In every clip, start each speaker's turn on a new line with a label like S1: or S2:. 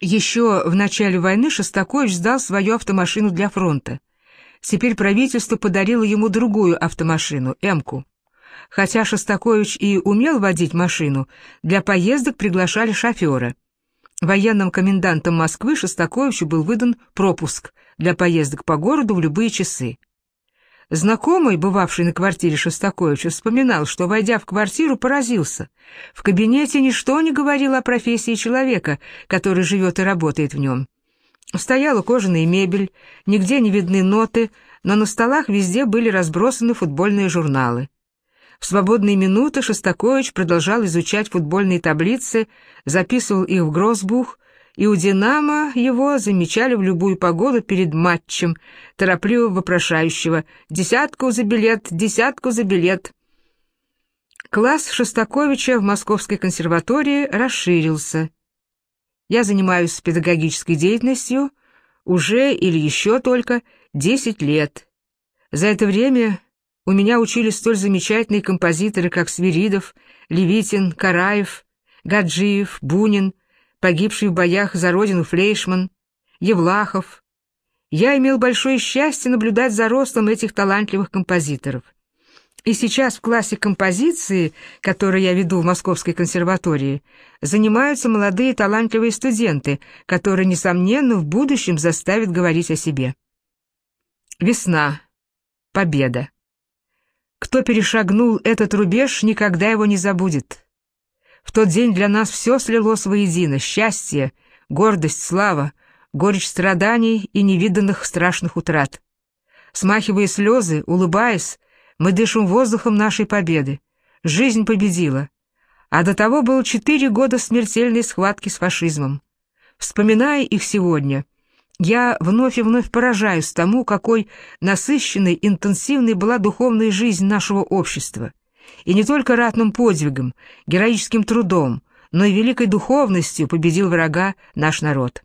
S1: Еще в начале войны Шостакович сдал свою автомашину для фронта. Теперь правительство подарило ему другую автомашину, «Эмку». Хотя Шостакович и умел водить машину, для поездок приглашали шофера. Военным комендантом Москвы Шостаковичу был выдан пропуск для поездок по городу в любые часы. Знакомый, бывавший на квартире Шостаковича, вспоминал, что, войдя в квартиру, поразился. В кабинете ничто не говорило о профессии человека, который живет и работает в нем. Стояла кожаная мебель, нигде не видны ноты, но на столах везде были разбросаны футбольные журналы. В свободные минуты Шостакович продолжал изучать футбольные таблицы, записывал их в гроссбух, и у «Динамо» его замечали в любую погоду перед матчем, торопливо вопрошающего «Десятку за билет! Десятку за билет!». Класс Шостаковича в Московской консерватории расширился. Я занимаюсь педагогической деятельностью уже или еще только 10 лет. За это время у меня учились столь замечательные композиторы, как Свиридов, Левитин, Караев, Гаджиев, Бунин, погибший в боях за родину Флейшман, Евлахов. Я имел большое счастье наблюдать за ростом этих талантливых композиторов. И сейчас в классе композиции, который я веду в Московской консерватории, занимаются молодые талантливые студенты, которые, несомненно, в будущем заставят говорить о себе. Весна. Победа. Кто перешагнул этот рубеж, никогда его не забудет. В тот день для нас все слилось воедино — счастье, гордость, слава, горечь страданий и невиданных страшных утрат. Смахивая слезы, улыбаясь, мы дышим воздухом нашей победы. Жизнь победила. А до того было четыре года смертельной схватки с фашизмом. Вспоминая их сегодня — я вновь и вновь поражаюсь тому, какой насыщенной, интенсивной была духовная жизнь нашего общества. И не только ратным подвигом, героическим трудом, но и великой духовностью победил врага наш народ.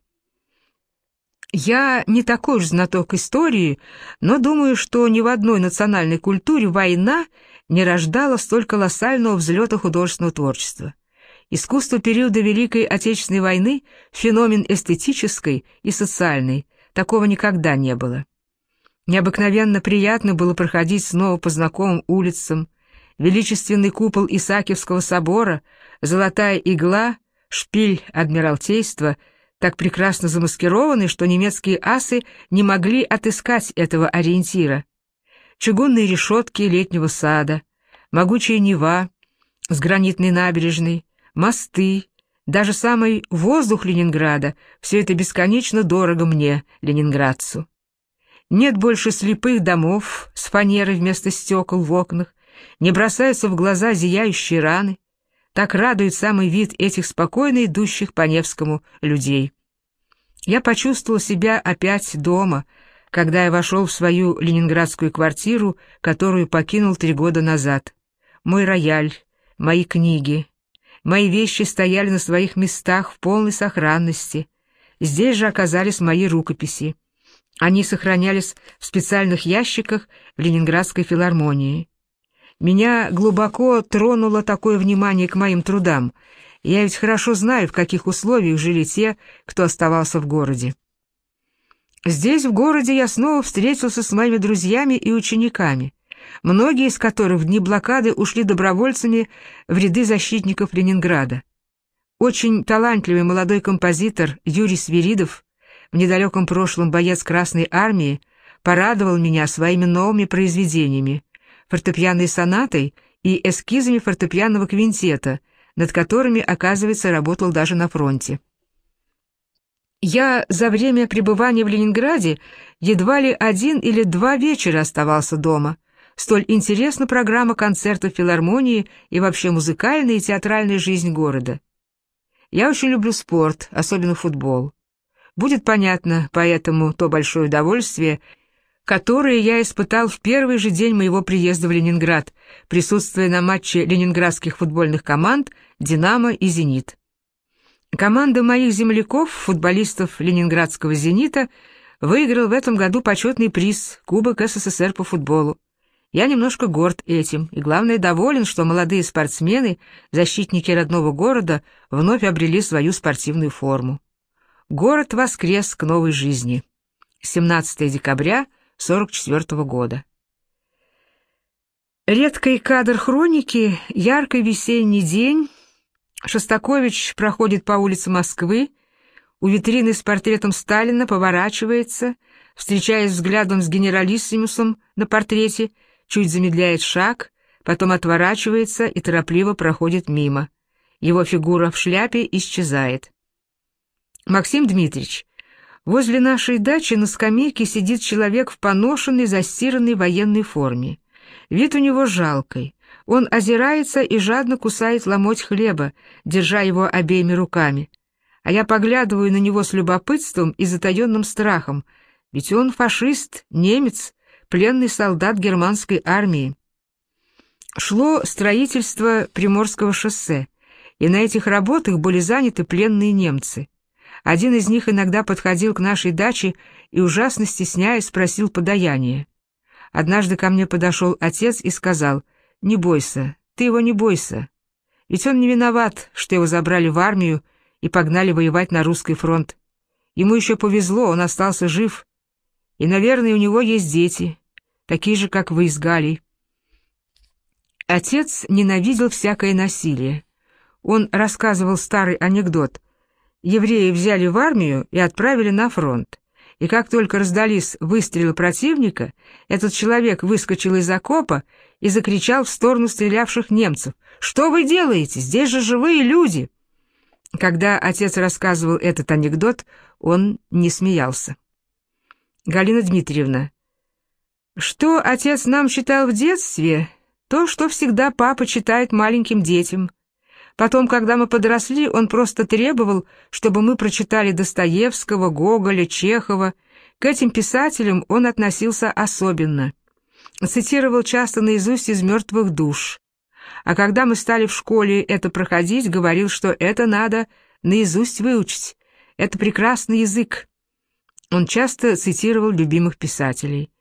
S1: Я не такой уж знаток истории, но думаю, что ни в одной национальной культуре война не рождала столь колоссального взлета художественного творчества. Искусство периода Великой Отечественной войны – феномен эстетический и социальный, такого никогда не было. Необыкновенно приятно было проходить снова по знакомым улицам, величественный купол Исаакиевского собора, золотая игла, шпиль Адмиралтейства, так прекрасно замаскированный, что немецкие асы не могли отыскать этого ориентира. Чугунные решетки летнего сада, могучая Нева с гранитной набережной, мосты, даже самый воздух Ленинграда — все это бесконечно дорого мне, ленинградцу. Нет больше слепых домов с фанерой вместо стекол в окнах, не бросаются в глаза зияющие раны. Так радует самый вид этих спокойно идущих по Невскому людей. Я почувствовал себя опять дома, когда я вошел в свою ленинградскую квартиру, которую покинул три года назад. Мой рояль, мои книги, Мои вещи стояли на своих местах в полной сохранности. Здесь же оказались мои рукописи. Они сохранялись в специальных ящиках в Ленинградской филармонии. Меня глубоко тронуло такое внимание к моим трудам. Я ведь хорошо знаю, в каких условиях жили те, кто оставался в городе. Здесь, в городе, я снова встретился с моими друзьями и учениками многие из которых в дни блокады ушли добровольцами в ряды защитников Ленинграда. Очень талантливый молодой композитор Юрий Свиридов, в недалеком прошлом боец Красной Армии, порадовал меня своими новыми произведениями, фортепианной сонатой и эскизами фортепианного квинтета, над которыми, оказывается, работал даже на фронте. Я за время пребывания в Ленинграде едва ли один или два вечера оставался дома, Столь интересна программа концертов филармонии и вообще музыкальная и театральная жизнь города. Я очень люблю спорт, особенно футбол. Будет понятно поэтому то большое удовольствие, которое я испытал в первый же день моего приезда в Ленинград, присутствуя на матче ленинградских футбольных команд «Динамо» и «Зенит». Команда моих земляков, футболистов ленинградского «Зенита», выиграл в этом году почетный приз Кубок СССР по футболу. Я немножко горд этим, и, главное, доволен, что молодые спортсмены, защитники родного города, вновь обрели свою спортивную форму. Город воскрес к новой жизни. 17 декабря 44 года. Редкий кадр хроники, яркий весенний день. Шостакович проходит по улице Москвы, у витрины с портретом Сталина поворачивается, встречаясь взглядом с генералиссимусом на портрете, чуть замедляет шаг, потом отворачивается и торопливо проходит мимо. Его фигура в шляпе исчезает. Максим Дмитриевич, возле нашей дачи на скамейке сидит человек в поношенной, застиранной военной форме. Вид у него жалкий. Он озирается и жадно кусает ломоть хлеба, держа его обеими руками. А я поглядываю на него с любопытством и затаенным страхом, ведь он фашист, немец, пленный солдат германской армии. Шло строительство Приморского шоссе, и на этих работах были заняты пленные немцы. Один из них иногда подходил к нашей даче и, ужасно стесняясь, спросил подаяние. Однажды ко мне подошел отец и сказал, «Не бойся, ты его не бойся, ведь он не виноват, что его забрали в армию и погнали воевать на русский фронт. Ему еще повезло, он остался жив, и, наверное, у него есть дети, такие же, как вы с Галей». Отец ненавидел всякое насилие. Он рассказывал старый анекдот. Евреи взяли в армию и отправили на фронт. И как только раздались выстрелы противника, этот человек выскочил из окопа и закричал в сторону стрелявших немцев. «Что вы делаете? Здесь же живые люди!» Когда отец рассказывал этот анекдот, он не смеялся. Галина Дмитриевна. Что отец нам читал в детстве, то, что всегда папа читает маленьким детям. Потом, когда мы подросли, он просто требовал, чтобы мы прочитали Достоевского, Гоголя, Чехова. К этим писателям он относился особенно. Цитировал часто наизусть из «Мертвых душ». А когда мы стали в школе это проходить, говорил, что это надо наизусть выучить. Это прекрасный язык. Он часто цитировал любимых писателей.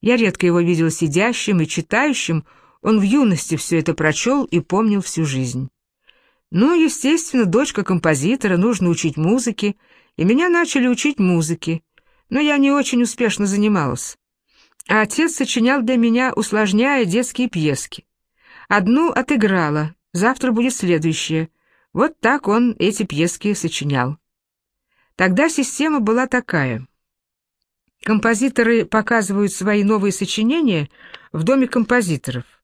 S1: Я редко его видел сидящим и читающим, он в юности все это прочел и помнил всю жизнь. Ну, естественно, дочка композитора, нужно учить музыке, и меня начали учить музыке, но я не очень успешно занималась. А отец сочинял для меня, усложняя детские пьески. Одну отыграла, завтра будет следующая. Вот так он эти пьески сочинял. Тогда система была такая. Композиторы показывают свои новые сочинения в Доме композиторов.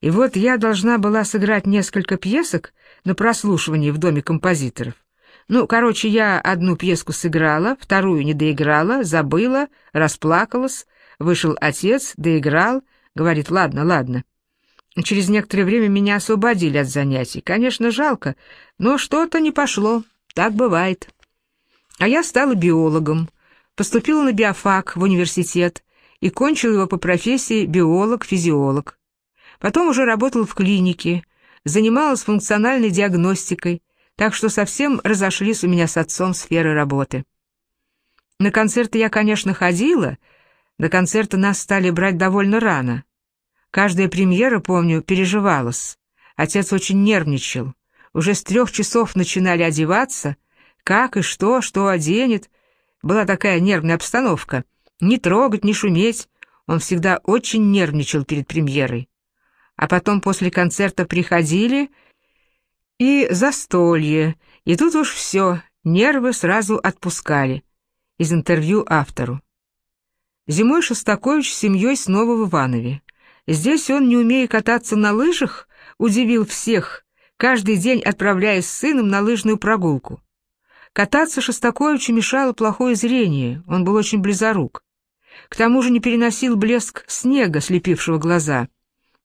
S1: И вот я должна была сыграть несколько пьесок на прослушивании в Доме композиторов. Ну, короче, я одну пьеску сыграла, вторую не доиграла, забыла, расплакалась. Вышел отец, доиграл, говорит, ладно, ладно. Через некоторое время меня освободили от занятий. Конечно, жалко, но что-то не пошло, так бывает. А я стала биологом, поступила на биофак в университет и кончила его по профессии биолог-физиолог. Потом уже работал в клинике, занималась функциональной диагностикой, так что совсем разошлись у меня с отцом сферы работы. На концерты я, конечно, ходила, до концерта нас стали брать довольно рано. Каждая премьера, помню, переживалась. Отец очень нервничал. Уже с трех часов начинали одеваться. Как и что, что оденет. Была такая нервная обстановка. Не трогать, не шуметь. Он всегда очень нервничал перед премьерой а потом после концерта приходили и застолье, и тут уж все, нервы сразу отпускали. Из интервью автору. Зимой Шостакович с семьей снова в Иванове. Здесь он, не умея кататься на лыжах, удивил всех, каждый день отправляясь с сыном на лыжную прогулку. Кататься Шостаковичу мешало плохое зрение, он был очень близорук. К тому же не переносил блеск снега, слепившего глаза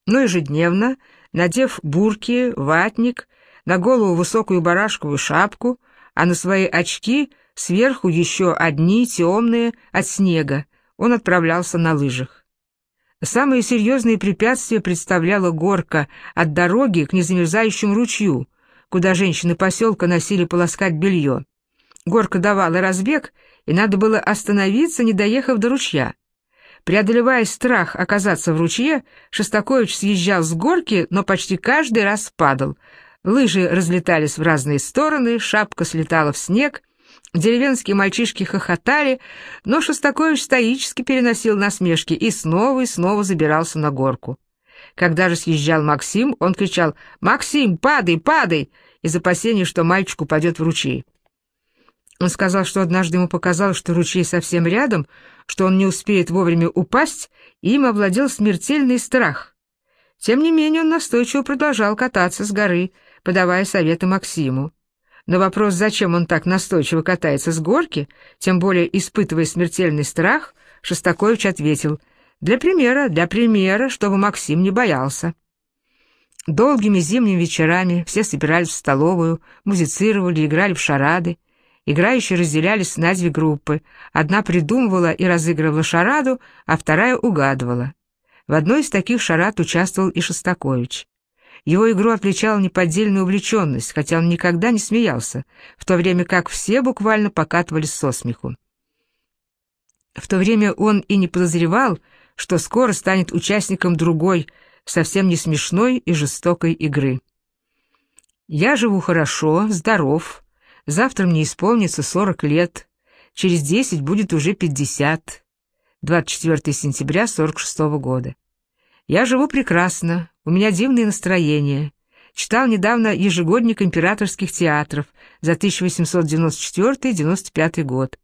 S1: но ежедневно, надев бурки, ватник, на голову высокую барашковую шапку, а на свои очки сверху еще одни темные от снега, он отправлялся на лыжах. Самые серьезные препятствия представляла горка от дороги к незамерзающему ручью, куда женщины поселка носили полоскать белье. Горка давала разбег, и надо было остановиться, не доехав до ручья. Преодолевая страх оказаться в ручье, Шостакович съезжал с горки, но почти каждый раз падал. Лыжи разлетались в разные стороны, шапка слетала в снег, Деревенские мальчишки хохотали, но Шостакович стоически переносил насмешки и снова и снова забирался на горку. Когда же съезжал Максим, он кричал «Максим, падай, падай!» из опасения, что мальчик упадет в ручей. Он сказал, что однажды ему показалось, что ручей совсем рядом, что он не успеет вовремя упасть, и им овладел смертельный страх. Тем не менее он настойчиво продолжал кататься с горы, подавая советы Максиму. На вопрос, зачем он так настойчиво катается с горки, тем более испытывая смертельный страх, Шостакович ответил «Для примера, для примера, чтобы Максим не боялся». Долгими зимними вечерами все собирались в столовую, музицировали, играли в шарады. Играющие разделялись на две группы. Одна придумывала и разыгрывала шараду, а вторая угадывала. В одной из таких шарад участвовал и Шостакович. Его игру отличала неподдельная увлеченность, хотя он никогда не смеялся, в то время как все буквально покатывались со смеху. В то время он и не подозревал, что скоро станет участником другой, совсем не смешной и жестокой игры. «Я живу хорошо, здоров, завтра мне исполнится 40 лет, через 10 будет уже 50». 24 сентября 46 -го года. Я живу прекрасно, у меня дивное настроение. Читал недавно ежегодник императорских театров за 1894-95 год.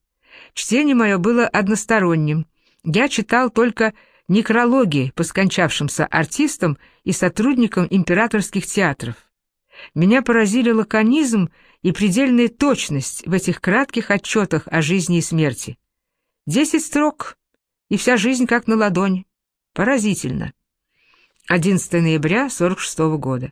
S1: Чтение мое было односторонним. Я читал только некрологи по скончавшимся артистам и сотрудникам императорских театров. Меня поразили лаконизм и предельная точность в этих кратких отчетах о жизни и смерти. Десять строк, и вся жизнь как на ладонь. Поразительно. 11 ноября 46 года.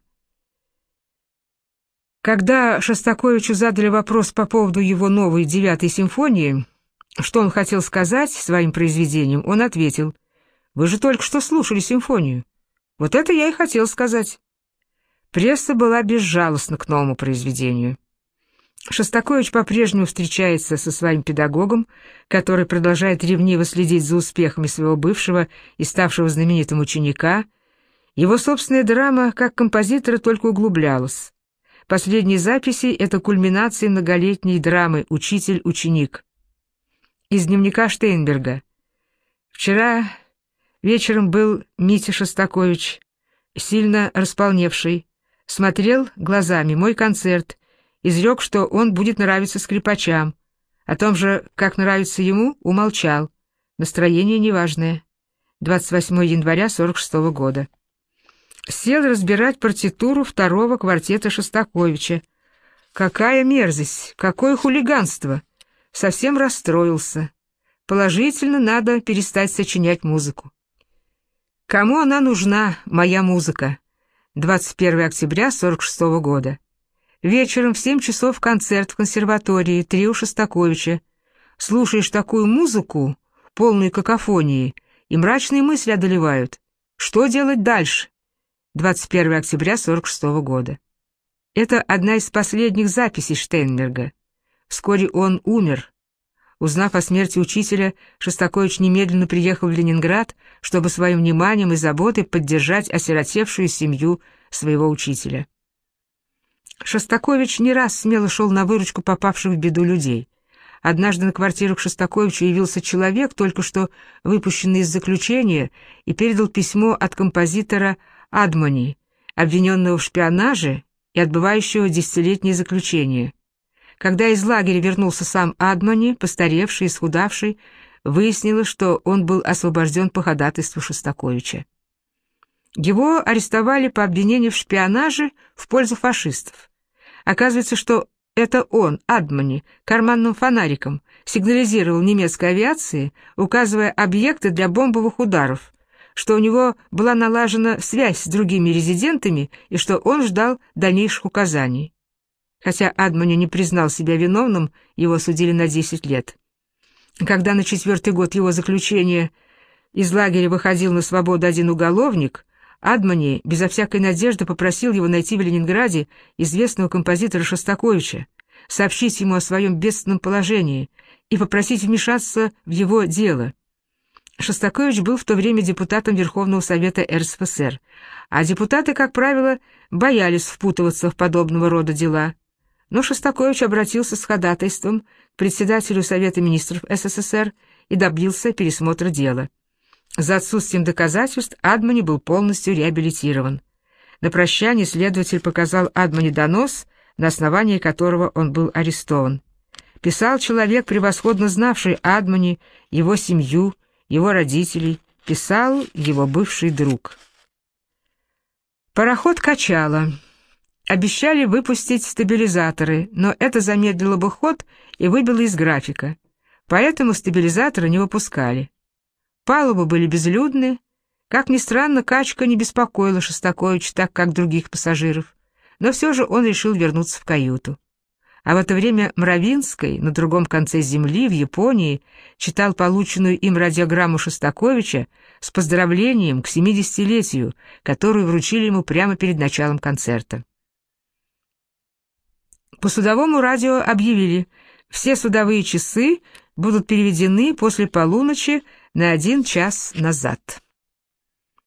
S1: Когда Шостаковичу задали вопрос по поводу его новой девятой симфонии, что он хотел сказать своим произведением, он ответил, «Вы же только что слушали симфонию. Вот это я и хотел сказать». Пресса была безжалостна к новому произведению. Шостакович по-прежнему встречается со своим педагогом, который продолжает ревниво следить за успехами своего бывшего и ставшего знаменитым ученика — его собственная драма как композитора только углублялась. Последние записи — это кульминация многолетней драмы «Учитель-ученик». Из дневника Штейнберга. Вчера вечером был Митя Шостакович, сильно располневший, смотрел глазами мой концерт, изрек, что он будет нравиться скрипачам. О том же, как нравится ему, умолчал. Настроение неважное. 28 января 46 года сел разбирать партитуру второго квартета Шостаковича. Какая мерзость, какое хулиганство! Совсем расстроился. Положительно надо перестать сочинять музыку. Кому она нужна, моя музыка? 21 октября 46 -го года. Вечером в 7 часов концерт в консерватории трио Шостаковича. Слушаешь такую музыку, полную какофонии, и мрачные мысли одолевают. Что делать дальше? 21 октября 46 года. Это одна из последних записей Штейнберга. Вскоре он умер. Узнав о смерти учителя, Шостакович немедленно приехал в Ленинград, чтобы своим вниманием и заботой поддержать осиротевшую семью своего учителя. Шостакович не раз смело шел на выручку попавших в беду людей. Однажды на квартиру к Шостаковичу явился человек, только что выпущенный из заключения, и передал письмо от композитора Адмони, обвиненного в шпионаже и отбывающего десятилетнее заключение. Когда из лагеря вернулся сам Адмони, постаревший и схудавший, выяснилось, что он был освобожден по ходатайству Шостаковича. Его арестовали по обвинению в шпионаже в пользу фашистов. Оказывается, что это он, Адмани, карманным фонариком, сигнализировал немецкой авиации, указывая объекты для бомбовых ударов, что у него была налажена связь с другими резидентами и что он ждал дальнейших указаний. Хотя Адмани не признал себя виновным, его судили на 10 лет. Когда на четвертый год его заключения из лагеря выходил на свободу один уголовник, Адмани безо всякой надежды попросил его найти в Ленинграде известного композитора Шостаковича, сообщить ему о своем бедственном положении и попросить вмешаться в его дело — Шостакович был в то время депутатом Верховного Совета РСФСР, а депутаты, как правило, боялись впутываться в подобного рода дела. Но Шостакович обратился с ходатайством к председателю Совета министров СССР и добился пересмотра дела. За отсутствием доказательств Адмани был полностью реабилитирован. На прощание следователь показал Адмани донос, на основании которого он был арестован. Писал человек, превосходно знавший Адмани, его семью, его родителей, писал его бывший друг. Пароход качало. Обещали выпустить стабилизаторы, но это замедлило бы ход и выбило из графика. Поэтому стабилизаторы не выпускали. Палубы были безлюдны. Как ни странно, качка не беспокоила Шостакович так, как других пассажиров. Но все же он решил вернуться в каюту. А в это время Мравинской, на другом конце земли, в Японии, читал полученную им радиограмму Шостаковича с поздравлением к 70-летию, которую вручили ему прямо перед началом концерта. По судовому радио объявили, все судовые часы будут переведены после полуночи на один час назад.